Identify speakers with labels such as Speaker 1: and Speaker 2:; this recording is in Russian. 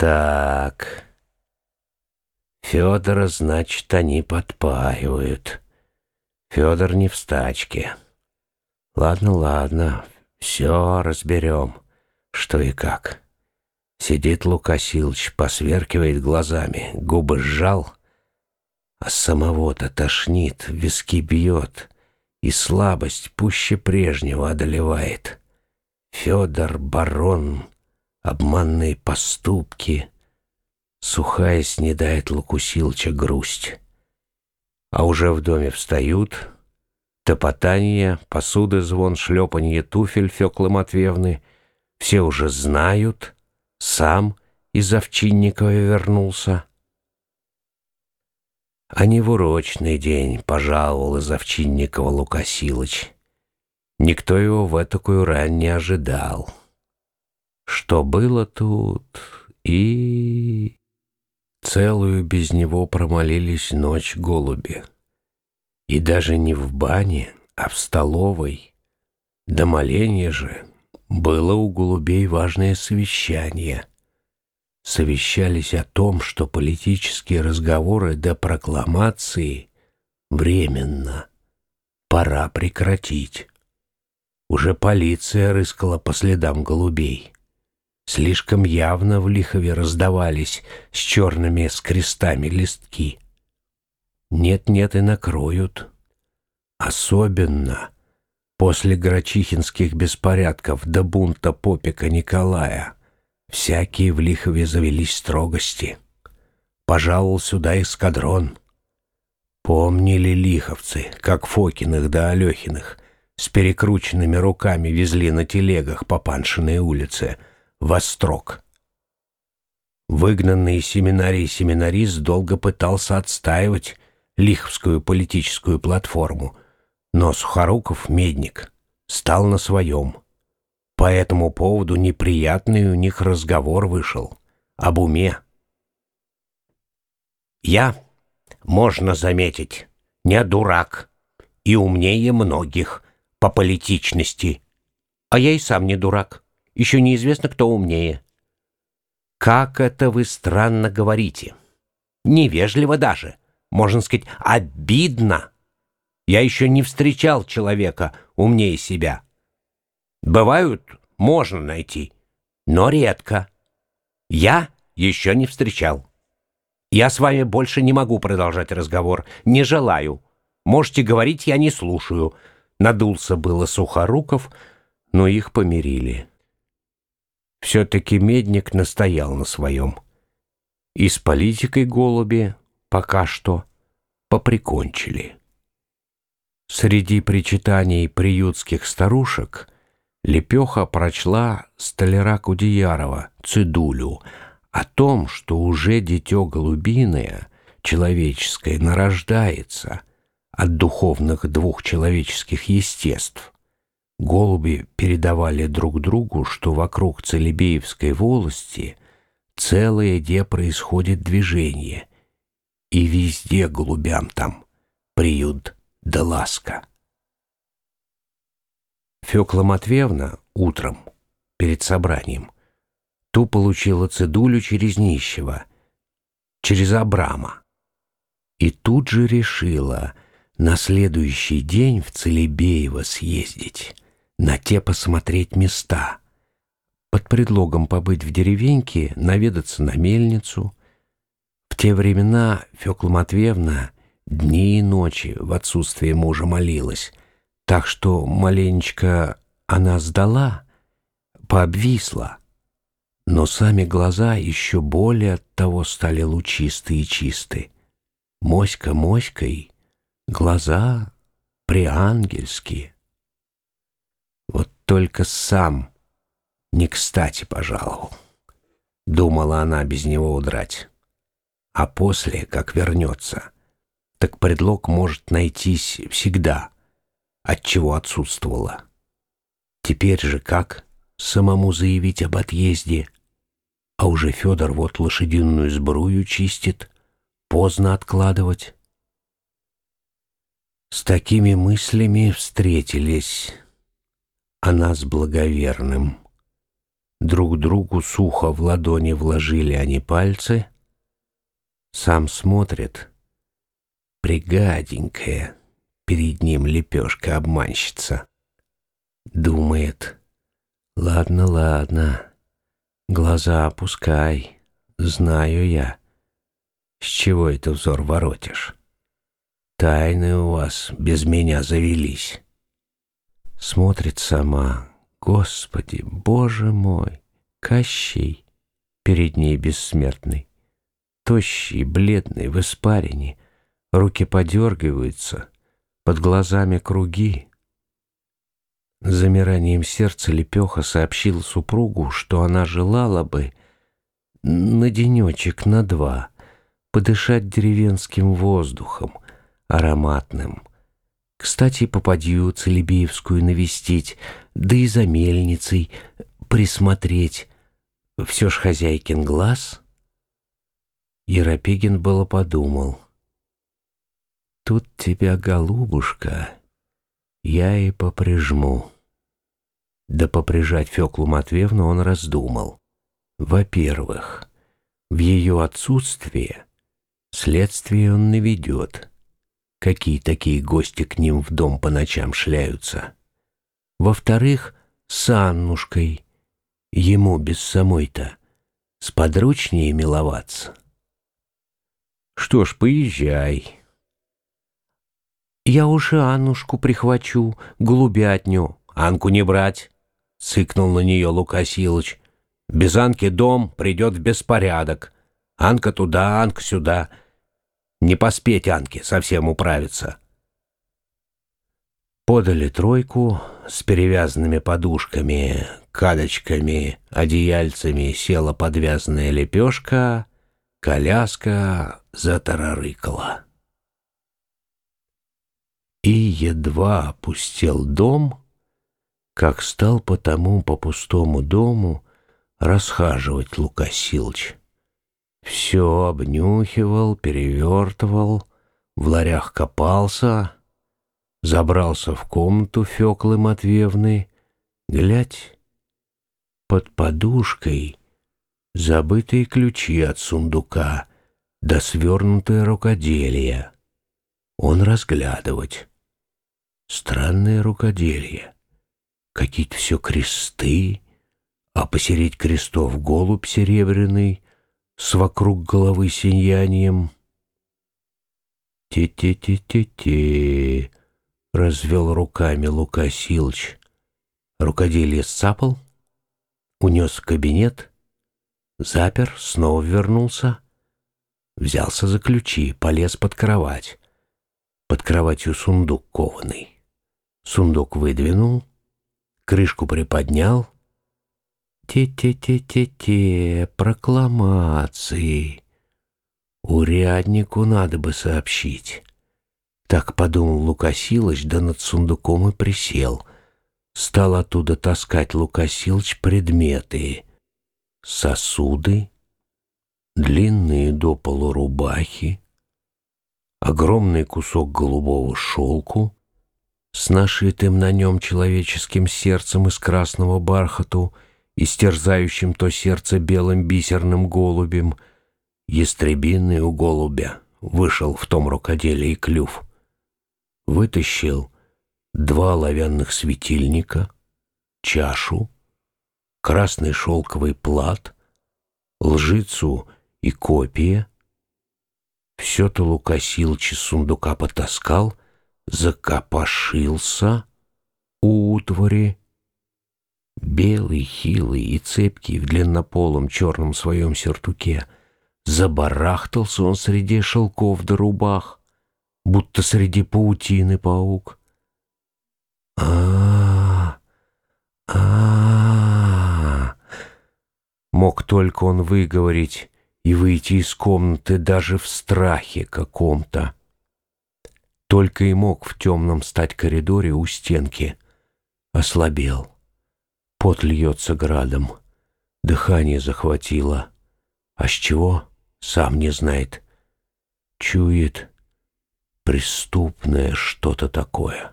Speaker 1: Так. Федора, значит, они подпаивают. Федор не в стачке. Ладно, ладно, все разберем, что и как. Сидит Лука Силыч, посверкивает глазами, губы сжал, а самого-то тошнит, виски бьет, и слабость пуще прежнего одолевает. Федор, барон, обманные поступки. Сухая снедает Лукусилча грусть. А уже в доме встают, топотание, посуды звон, шлепанье туфель Феклы Матвеевны. Все уже знают — сам из Овчинникова вернулся. А не в урочный день пожаловал из Овчинникова Лукасилыч. Никто его в такую рань не ожидал. Что было тут и... Целую без него промолились ночь голуби. И даже не в бане, а в столовой. До моления же было у голубей важное совещание. Совещались о том, что политические разговоры до прокламации временно пора прекратить. Уже полиция рыскала по следам голубей. Слишком явно в Лихове раздавались с черными с крестами листки. Нет-нет и накроют. Особенно — После грачихинских беспорядков до бунта попика Николая всякие в Лихове завелись строгости. Пожаловал сюда эскадрон. Помнили лиховцы, как Фокиных да Алехиных с перекрученными руками везли на телегах по Паншиной улице в Острог. Выгнанный из семинарии семинарист долго пытался отстаивать лиховскую политическую платформу — но Сухоруков, медник, стал на своем. По этому поводу неприятный у них разговор вышел об уме. Я, можно заметить, не дурак и умнее многих по политичности. А я и сам не дурак. Еще неизвестно, кто умнее. Как это вы странно говорите. Невежливо даже. Можно сказать, обидно. Я еще не встречал человека умнее себя. Бывают, можно найти, но редко. Я еще не встречал. Я с вами больше не могу продолжать разговор, не желаю. Можете говорить, я не слушаю. Надулся было Сухоруков, но их помирили. Все-таки Медник настоял на своем. И с политикой голуби пока что поприкончили. Среди причитаний приютских старушек Лепеха прочла столяра Кудеярова, Цидулю, о том, что уже дитё голубиное, человеческое, нарождается от духовных двух человеческих естеств. Голуби передавали друг другу, что вокруг Целебеевской волости целое де происходит движение, и везде голубям там приют да ласка. Фёкла Матвеевна утром, перед собранием, ту получила цедулю через нищего, через Абрама. И тут же решила на следующий день в Целебеево съездить, на те посмотреть места, под предлогом побыть в деревеньке, наведаться на мельницу. В те времена Фёкла Матвеевна дни и ночи в отсутствие мужа молилась, так что маленечко она сдала, пообвисла. Но сами глаза еще более от того стали лучистые и чисты. Моська моськой, глаза приангельские. Только сам не кстати пожаловал. Думала она без него удрать. А после, как вернется — так предлог может найтись всегда, от чего отсутствовало. Теперь же как самому заявить об отъезде? А уже Федор вот лошадиную сбрую чистит, поздно откладывать. С такими мыслями встретились она с благоверным. Друг другу сухо в ладони вложили они пальцы. Сам смотрит. Пригаденькая. Перед ним лепешка-обманщица. Думает. Ладно, ладно. Глаза опускай. Знаю я. С чего это взор воротишь? Тайны у вас без меня завелись. Смотрит сама, Господи, Боже мой, Кощей, перед ней бессмертный, тощий, бледный, в испарине, руки подергиваются, под глазами круги. Замиранием сердца Лепеха сообщил супругу, что она желала бы на денечек, на два, подышать деревенским воздухом, ароматным, кстати, попадью Целебеевскую навестить, да и за мельницей присмотреть. Все ж хозяйкин глаз. Еропегин было подумал. Тут тебя, голубушка, я и поприжму. Да поприжать Феклу Матвеевну он раздумал. Во-первых, в ее отсутствие следствие он наведет — какие такие гости к ним в дом по ночам шляются. Во-вторых, с Аннушкой, ему без самой-то, сподручнее миловаться. Что ж, поезжай. Я уж и Аннушку прихвачу, голубятню. Анку не брать, — цыкнул на нее Лука Силыч. Без Анки дом придет в беспорядок. Анка туда, Анка сюда — не поспеть Анке совсем управиться. Подали тройку с перевязанными подушками, кадочками, одеяльцами села подвязанная лепешка, коляска затарарыкала. И едва опустел дом, как стал по тому по пустому дому расхаживать Лукасилыч. Все обнюхивал, перевертывал, в ларях копался, забрался в комнату Феклы Матвеевны. Глядь, под подушкой забытые ключи от сундука да свернутое рукоделие. Он разглядывать. Странное рукоделие. Какие-то все кресты, а посередь крестов голубь серебряный — с вокруг головы сиянием. «Те-те-те-те-те», — развел руками Лука Силыч. Рукоделие сцапал, унес в кабинет, запер, снова вернулся, взялся за ключи, полез под кровать. Под кроватью сундук кованый. Сундук выдвинул, крышку приподнял — те-те-те-те-те, прокламации. Уряднику надо бы сообщить. Так подумал Лукасилыч, да над сундуком и присел. Стал оттуда таскать Лукасилыч предметы. Сосуды, длинные до полу рубахи, огромный кусок голубого шелку с нашитым на нем человеческим сердцем из красного бархату — истерзающим то сердце белым бисерным голубем. Ястребиный у голубя вышел в том рукоделии клюв. Вытащил два оловянных светильника, чашу, красный шелковый плат, лжицу и копия. Все-то Лукасилыч из сундука потаскал, закопошился у утвари, Белый, хилый и цепкий в длиннополом черном своем сертуке. Забарахтался он среди шелков да рубах, будто среди паутины паук. а а, -а, -а Мог только он выговорить и выйти из комнаты даже в страхе каком-то. Только и мог в темном стать коридоре у стенки. Ослабел. Пот льется градом, дыхание захватило. А с чего, сам не знает. Чует преступное что-то такое.